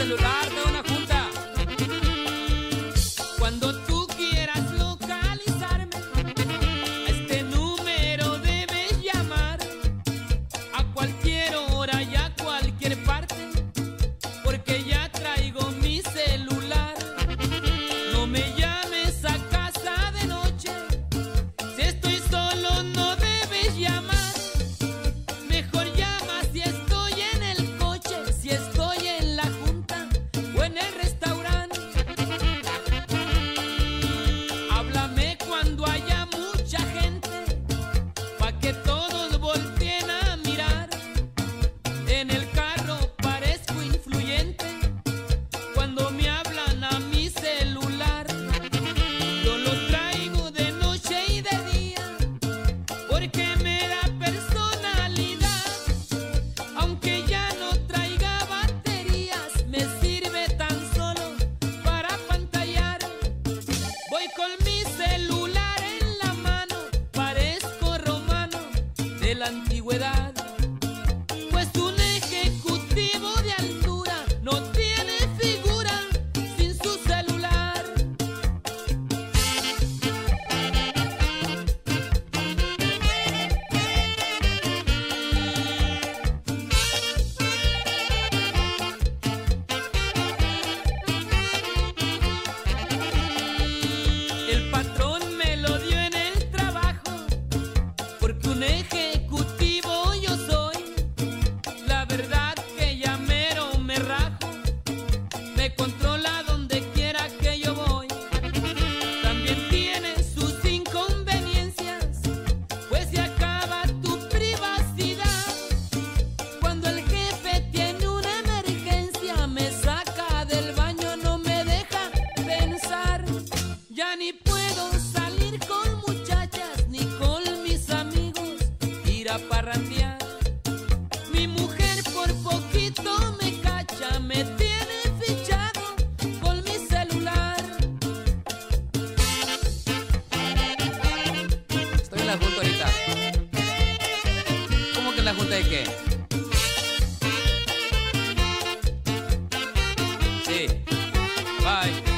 celular. Antigüedad. Pues un ejecutivo de altura no tiene figura sin su celular. El patrón me lo dio en el trabajo, porque un ejecutivo ni puedo salir con muchachas ni con mis amigos, ir a parrandear. Mi mujer por poquito me cacha, me tiene fichado con mi celular. Estoy en la junta ahorita. ¿Cómo que en la junta de qué? Sí. Bye.